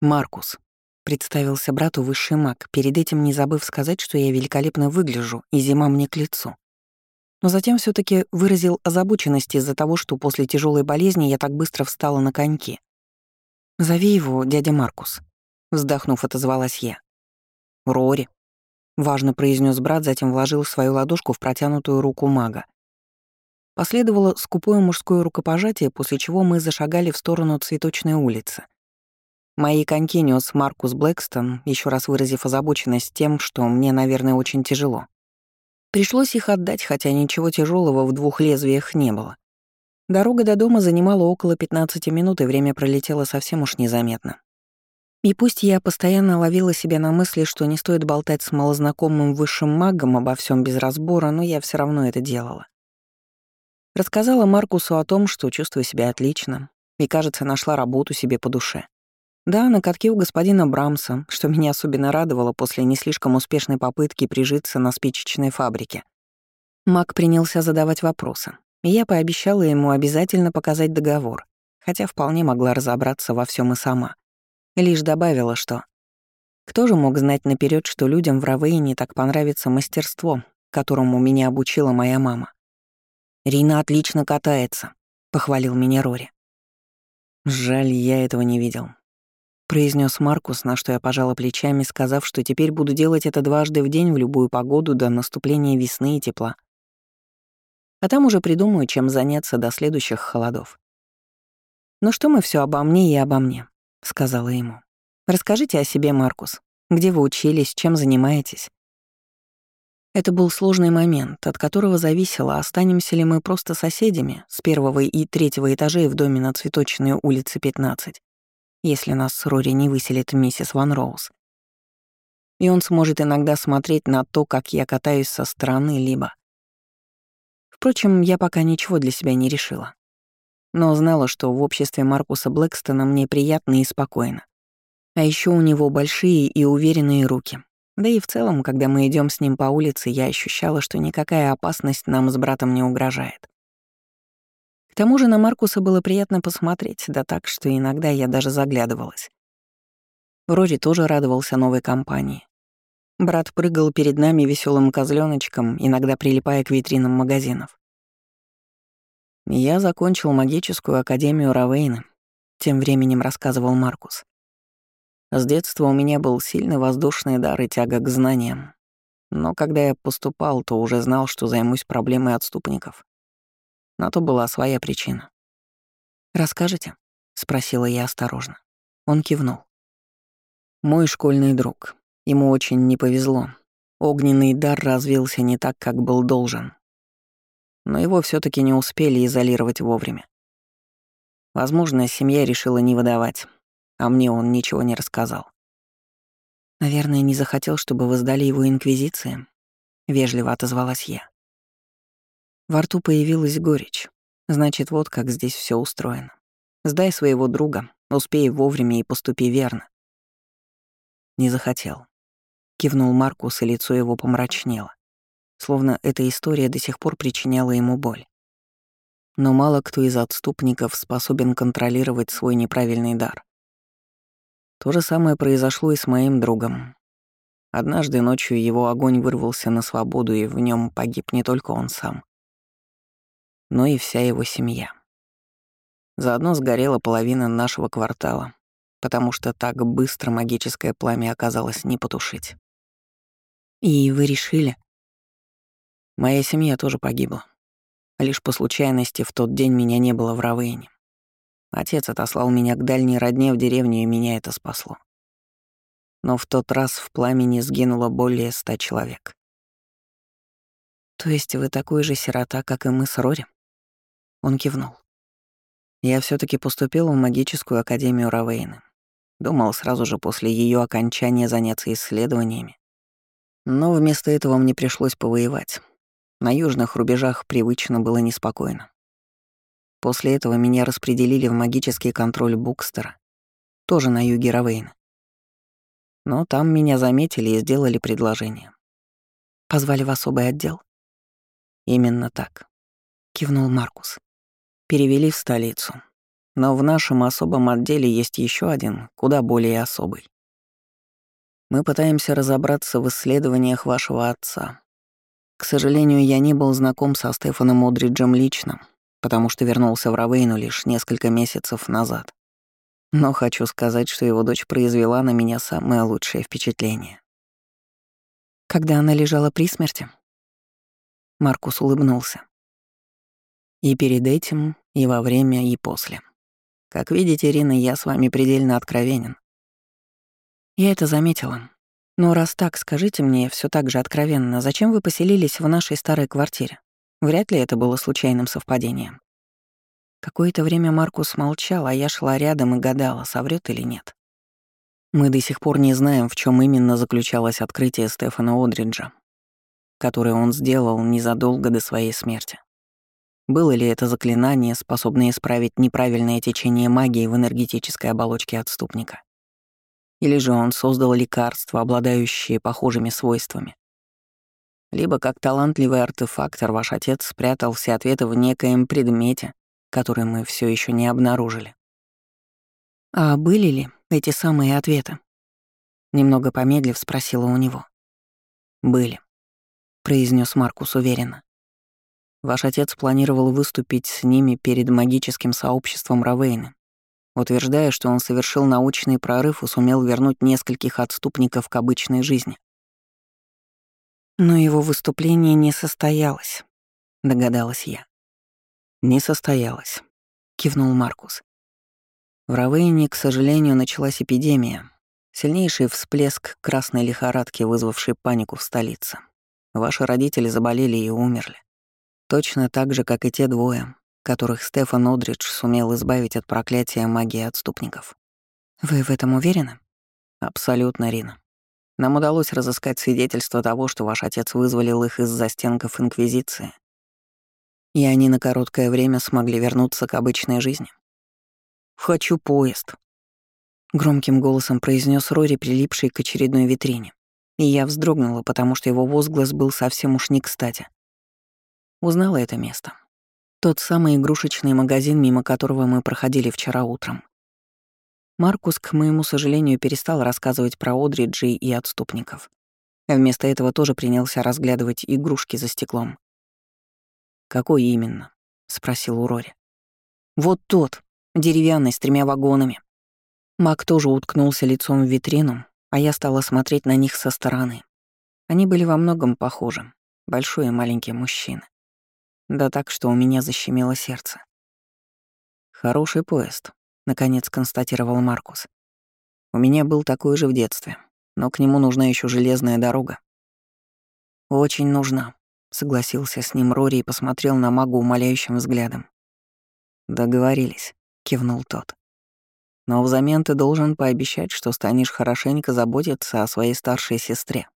Маркус. Представился брату высший маг, перед этим не забыв сказать, что я великолепно выгляжу, и зима мне к лицу. Но затем все таки выразил озабоченность из-за того, что после тяжелой болезни я так быстро встала на коньки. «Зови его дядя Маркус», — вздохнув, отозвалась я. «Рори», — важно произнес брат, затем вложил свою ладошку в протянутую руку мага. Последовало скупое мужское рукопожатие, после чего мы зашагали в сторону цветочной улицы. Мои коньки Маркус Блэкстон, еще раз выразив озабоченность тем, что мне, наверное, очень тяжело. Пришлось их отдать, хотя ничего тяжелого в двух лезвиях не было. Дорога до дома занимала около 15 минут, и время пролетело совсем уж незаметно. И пусть я постоянно ловила себя на мысли, что не стоит болтать с малознакомым высшим магом обо всем без разбора, но я все равно это делала. Рассказала Маркусу о том, что чувствую себя отлично, и, кажется, нашла работу себе по душе. Да, на катке у господина Брамса, что меня особенно радовало после не слишком успешной попытки прижиться на спичечной фабрике. Мак принялся задавать вопросы, и я пообещала ему обязательно показать договор, хотя вполне могла разобраться во всем и сама. Лишь добавила, что... Кто же мог знать наперед, что людям в Равейне так понравится мастерство, которому меня обучила моя мама? «Рина отлично катается», — похвалил меня Рори. Жаль, я этого не видел произнес Маркус, на что я пожала плечами, сказав, что теперь буду делать это дважды в день в любую погоду до наступления весны и тепла. А там уже придумаю, чем заняться до следующих холодов. «Ну что мы все обо мне и обо мне», — сказала ему. «Расскажите о себе, Маркус. Где вы учились, чем занимаетесь?» Это был сложный момент, от которого зависело, останемся ли мы просто соседями с первого и третьего этажей в доме на Цветочной улице 15, если нас с Рори не выселит миссис Ван Роуз. И он сможет иногда смотреть на то, как я катаюсь со стороны, либо... Впрочем, я пока ничего для себя не решила. Но знала, что в обществе Маркуса Блэкстона мне приятно и спокойно. А еще у него большие и уверенные руки. Да и в целом, когда мы идем с ним по улице, я ощущала, что никакая опасность нам с братом не угрожает. К тому же на Маркуса было приятно посмотреть, да так, что иногда я даже заглядывалась. Рори тоже радовался новой компании. Брат прыгал перед нами веселым козленочком, иногда прилипая к витринам магазинов. «Я закончил магическую академию Равейна», — тем временем рассказывал Маркус. «С детства у меня был сильный воздушный дар и тяга к знаниям. Но когда я поступал, то уже знал, что займусь проблемой отступников. На то была своя причина. «Расскажете?» — спросила я осторожно. Он кивнул. «Мой школьный друг. Ему очень не повезло. Огненный дар развился не так, как был должен. Но его все таки не успели изолировать вовремя. Возможно, семья решила не выдавать, а мне он ничего не рассказал. «Наверное, не захотел, чтобы вы сдали его Инквизиции?» — вежливо отозвалась я. Во рту появилась горечь. Значит, вот как здесь все устроено. Сдай своего друга, успей вовремя и поступи верно. Не захотел. Кивнул Маркус, и лицо его помрачнело. Словно эта история до сих пор причиняла ему боль. Но мало кто из отступников способен контролировать свой неправильный дар. То же самое произошло и с моим другом. Однажды ночью его огонь вырвался на свободу, и в нем погиб не только он сам, но и вся его семья. Заодно сгорела половина нашего квартала, потому что так быстро магическое пламя оказалось не потушить. «И вы решили?» Моя семья тоже погибла. Лишь по случайности в тот день меня не было в Равейне. Отец отослал меня к дальней родне в деревню, и меня это спасло. Но в тот раз в пламени сгинуло более ста человек. То есть вы такой же сирота, как и мы с Рори? Он кивнул. Я все таки поступил в магическую академию Равейна. Думал сразу же после ее окончания заняться исследованиями. Но вместо этого мне пришлось повоевать. На южных рубежах привычно было неспокойно. После этого меня распределили в магический контроль Букстера, тоже на юге Равейна. Но там меня заметили и сделали предложение. «Позвали в особый отдел?» «Именно так», — кивнул Маркус перевели в столицу. Но в нашем особом отделе есть еще один, куда более особый. Мы пытаемся разобраться в исследованиях вашего отца. К сожалению, я не был знаком со Стефаном Одриджем лично, потому что вернулся в Равейну лишь несколько месяцев назад. Но хочу сказать, что его дочь произвела на меня самое лучшее впечатление. Когда она лежала при смерти? Маркус улыбнулся. И перед этим, и во время, и после. Как видите, Ирина, я с вами предельно откровенен. Я это заметила. Но раз так, скажите мне все так же откровенно, зачем вы поселились в нашей старой квартире? Вряд ли это было случайным совпадением. Какое-то время Маркус молчал, а я шла рядом и гадала, соврет или нет. Мы до сих пор не знаем, в чем именно заключалось открытие Стефана Одриджа, которое он сделал незадолго до своей смерти. Было ли это заклинание, способное исправить неправильное течение магии в энергетической оболочке отступника? Или же он создал лекарство, обладающее похожими свойствами? Либо как талантливый артефактор ваш отец спрятал все ответы в некоем предмете, который мы все еще не обнаружили. «А были ли эти самые ответы?» Немного помедлив спросила у него. «Были», — произнес Маркус уверенно. «Ваш отец планировал выступить с ними перед магическим сообществом Равейны, утверждая, что он совершил научный прорыв и сумел вернуть нескольких отступников к обычной жизни. «Но его выступление не состоялось», — догадалась я. «Не состоялось», — кивнул Маркус. В Равейне, к сожалению, началась эпидемия. Сильнейший всплеск красной лихорадки, вызвавший панику в столице. Ваши родители заболели и умерли. Точно так же, как и те двое, которых Стефан Одридж сумел избавить от проклятия магии отступников. Вы в этом уверены? Абсолютно, Рина. Нам удалось разыскать свидетельство того, что ваш отец вызволил их из застенков Инквизиции и они на короткое время смогли вернуться к обычной жизни. «Хочу поезд», — громким голосом произнес Рори, прилипший к очередной витрине. И я вздрогнула, потому что его возглас был совсем уж не кстати. Узнала это место. Тот самый игрушечный магазин, мимо которого мы проходили вчера утром. Маркус, к моему сожалению, перестал рассказывать про Одриджи и отступников. Вместо этого тоже принялся разглядывать игрушки за стеклом. «Какой именно?» — спросил у Рори. «Вот тот, деревянный, с тремя вагонами». Мак тоже уткнулся лицом в витрину, а я стала смотреть на них со стороны. Они были во многом похожи, большой и маленький мужчины. Да так, что у меня защемило сердце. «Хороший поезд», — наконец констатировал Маркус. «У меня был такой же в детстве, но к нему нужна еще железная дорога». «Очень нужна», согласился с ним Рори и посмотрел на магу умоляющим взглядом. «Договорились», — кивнул тот. «Но взамен ты должен пообещать, что станешь хорошенько заботиться о своей старшей сестре».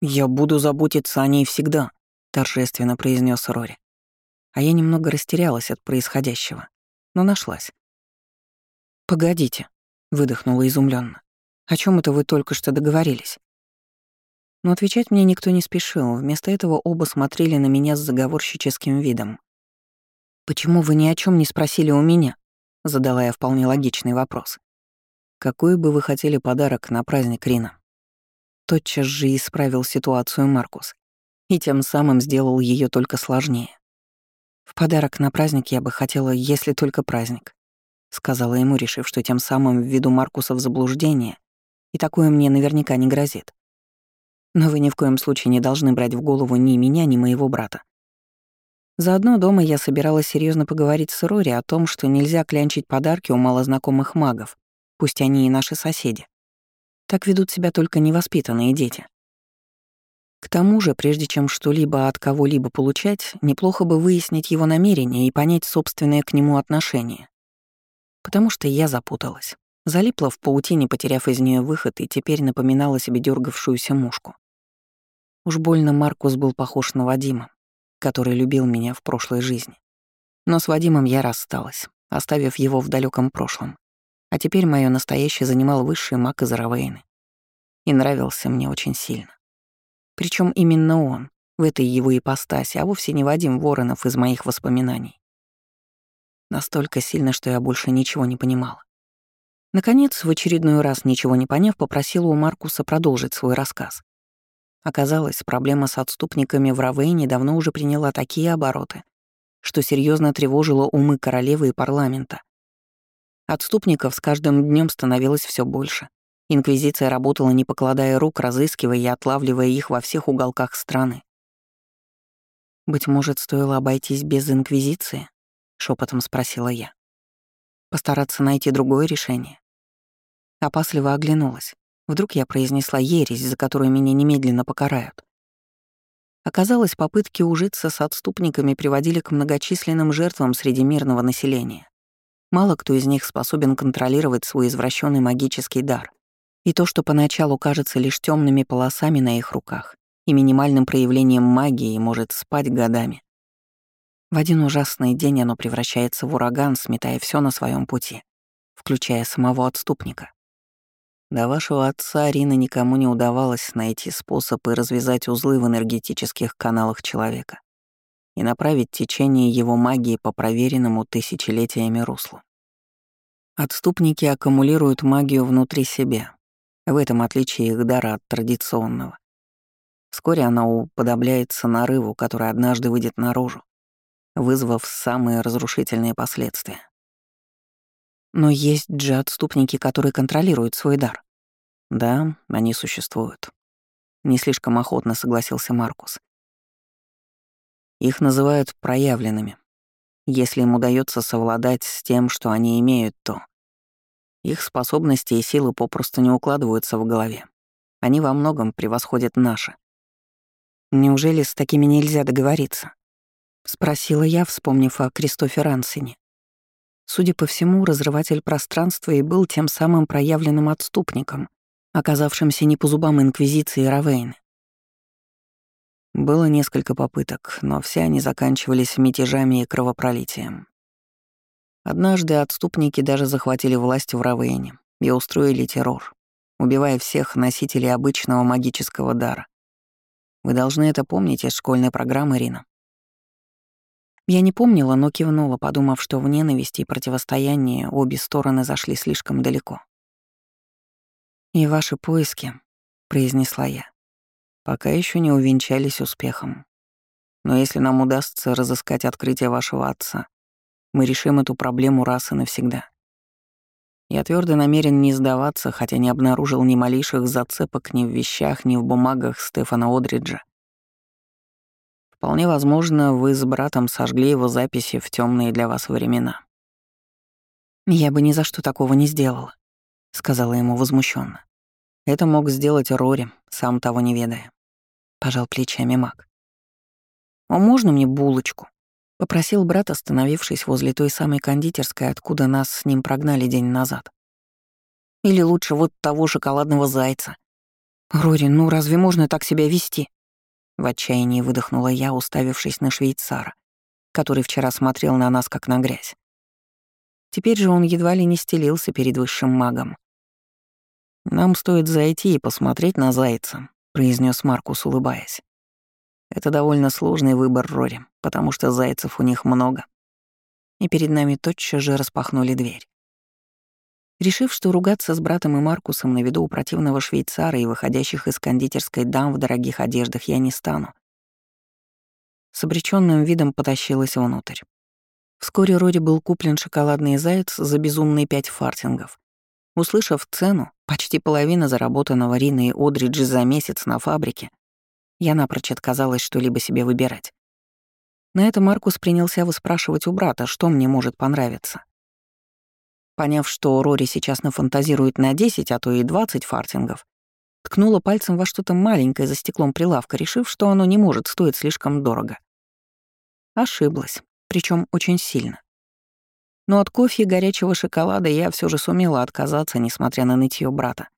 «Я буду заботиться о ней всегда», — торжественно произнес Рори. А я немного растерялась от происходящего, но нашлась. «Погодите», — выдохнула изумленно. «О чем это вы только что договорились?» Но отвечать мне никто не спешил, вместо этого оба смотрели на меня с заговорщическим видом. «Почему вы ни о чем не спросили у меня?» — задала я вполне логичный вопрос. «Какой бы вы хотели подарок на праздник Рина?» Тотчас же исправил ситуацию Маркус и тем самым сделал ее только сложнее. «В подарок на праздник я бы хотела, если только праздник», — сказала ему, решив, что тем самым введу Маркуса в заблуждение, и такое мне наверняка не грозит. Но вы ни в коем случае не должны брать в голову ни меня, ни моего брата. Заодно дома я собиралась серьезно поговорить с Рори о том, что нельзя клянчить подарки у малознакомых магов, пусть они и наши соседи. Так ведут себя только невоспитанные дети. К тому же, прежде чем что-либо от кого-либо получать, неплохо бы выяснить его намерения и понять собственное к нему отношение. Потому что я запуталась. Залипла в паутине, потеряв из нее выход, и теперь напоминала себе дергавшуюся мушку. Уж больно Маркус был похож на Вадима, который любил меня в прошлой жизни. Но с Вадимом я рассталась, оставив его в далеком прошлом. А теперь мое настоящее занимал высший маг из Равейны. И нравился мне очень сильно. Причем именно он, в этой его ипостаси, а вовсе не Вадим Воронов из моих воспоминаний. Настолько сильно, что я больше ничего не понимала. Наконец, в очередной раз ничего не поняв, попросила у Маркуса продолжить свой рассказ. Оказалось, проблема с отступниками в Равейне давно уже приняла такие обороты, что серьезно тревожило умы королевы и парламента. Отступников с каждым днем становилось все больше. Инквизиция работала, не покладая рук, разыскивая и отлавливая их во всех уголках страны. «Быть может, стоило обойтись без Инквизиции?» — шепотом спросила я. «Постараться найти другое решение?» Опасливо оглянулась. Вдруг я произнесла ересь, за которую меня немедленно покарают. Оказалось, попытки ужиться с отступниками приводили к многочисленным жертвам среди мирного населения. Мало кто из них способен контролировать свой извращенный магический дар. И то, что поначалу кажется лишь темными полосами на их руках и минимальным проявлением магии, может спать годами. В один ужасный день оно превращается в ураган, сметая все на своем пути, включая самого отступника. До вашего отца Арина никому не удавалось найти способ и развязать узлы в энергетических каналах человека и направить течение его магии по проверенному тысячелетиями руслу. Отступники аккумулируют магию внутри себя. В этом отличие их дара от традиционного. Вскоре она уподобляется нарыву, который однажды выйдет наружу, вызвав самые разрушительные последствия. Но есть же отступники, которые контролируют свой дар. Да, они существуют. Не слишком охотно согласился Маркус. Их называют проявленными. Если им удается совладать с тем, что они имеют, то их способности и силы попросту не укладываются в голове. Они во многом превосходят наши. Неужели с такими нельзя договориться? Спросила я, вспомнив о Кристофе Ансене. Судя по всему, разрыватель пространства и был тем самым проявленным отступником, оказавшимся не по зубам Инквизиции и Равейны. Было несколько попыток, но все они заканчивались мятежами и кровопролитием. Однажды отступники даже захватили власть в Равейне и устроили террор, убивая всех носителей обычного магического дара. Вы должны это помнить из школьной программы, Рина. Я не помнила, но кивнула, подумав, что в ненависти и противостоянии обе стороны зашли слишком далеко. «И ваши поиски», — произнесла я, — «пока еще не увенчались успехом. Но если нам удастся разыскать открытие вашего отца, мы решим эту проблему раз и навсегда. Я твердо намерен не сдаваться, хотя не обнаружил ни малейших зацепок ни в вещах, ни в бумагах Стефана Одриджа. Вполне возможно, вы с братом сожгли его записи в темные для вас времена. Я бы ни за что такого не сделала, сказала ему возмущенно. Это мог сделать Рори, сам того не ведая. Пожал плечами Мак. «А можно мне булочку?» — попросил брат, остановившись возле той самой кондитерской, откуда нас с ним прогнали день назад. «Или лучше вот того шоколадного зайца». «Рори, ну разве можно так себя вести?» В отчаянии выдохнула я, уставившись на швейцара, который вчера смотрел на нас как на грязь. Теперь же он едва ли не стелился перед высшим магом. «Нам стоит зайти и посмотреть на зайца», — произнес Маркус, улыбаясь. «Это довольно сложный выбор, Рори, потому что зайцев у них много». И перед нами тотчас же распахнули дверь. Решив, что ругаться с братом и Маркусом на виду у противного швейцара и выходящих из кондитерской дам в дорогих одеждах я не стану, с обреченным видом потащилась внутрь. Вскоре Роди был куплен шоколадный заяц за безумные пять фартингов. Услышав цену, почти половина заработанного Рины и Одриджи за месяц на фабрике, я напрочь отказалась что-либо себе выбирать. На это Маркус принялся выспрашивать у брата, что мне может понравиться. Поняв, что Рори сейчас нафантазирует на 10, а то и 20 фартингов, ткнула пальцем во что-то маленькое за стеклом прилавка, решив, что оно не может стоить слишком дорого. Ошиблась, причем очень сильно. Но от кофе и горячего шоколада я все же сумела отказаться, несмотря на нытье брата.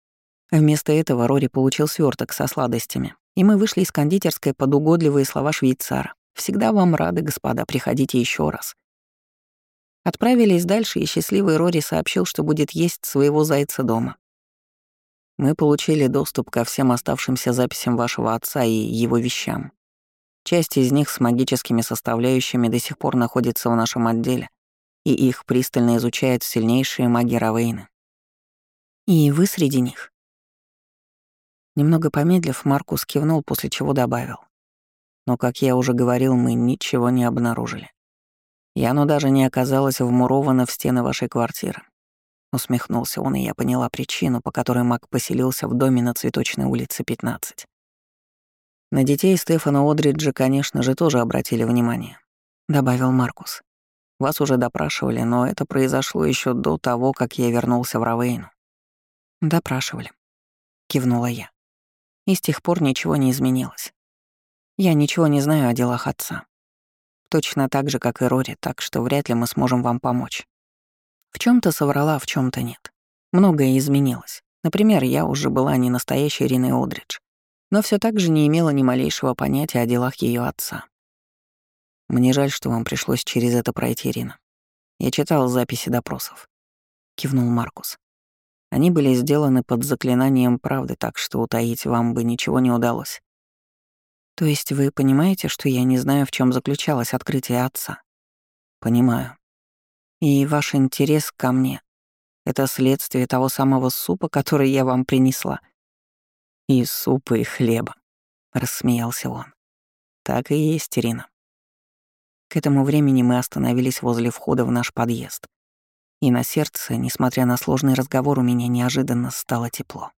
Вместо этого Рори получил сверток со сладостями, и мы вышли из кондитерской под угодливые слова швейцара. «Всегда вам рады, господа, приходите еще раз». Отправились дальше, и счастливый Рори сообщил, что будет есть своего зайца дома. Мы получили доступ ко всем оставшимся записям вашего отца и его вещам. Часть из них с магическими составляющими до сих пор находится в нашем отделе и их пристально изучают сильнейшие маги Равейны. И вы среди них? Немного помедлив, Маркус кивнул, после чего добавил. Но, как я уже говорил, мы ничего не обнаружили. И оно даже не оказалось вмуровано в стены вашей квартиры. Усмехнулся он, и я поняла причину, по которой Мак поселился в доме на Цветочной улице, 15. На детей Стефана Одриджа, конечно же, тоже обратили внимание, добавил Маркус. Вас уже допрашивали, но это произошло еще до того, как я вернулся в Равейну. Допрашивали, кивнула я. И с тех пор ничего не изменилось. Я ничего не знаю о делах отца. Точно так же, как и Рори, так что вряд ли мы сможем вам помочь. В чем то соврала, в чем то нет. Многое изменилось. Например, я уже была не настоящей Ириной Одридж, но все так же не имела ни малейшего понятия о делах ее отца. Мне жаль, что вам пришлось через это пройти, Ирина. Я читал записи допросов. Кивнул Маркус. Они были сделаны под заклинанием правды, так что утаить вам бы ничего не удалось. То есть вы понимаете, что я не знаю, в чем заключалось открытие отца? Понимаю. И ваш интерес ко мне — это следствие того самого супа, который я вам принесла. И супа, и хлеба, — рассмеялся он. Так и есть, Ирина. К этому времени мы остановились возле входа в наш подъезд. И на сердце, несмотря на сложный разговор, у меня неожиданно стало тепло.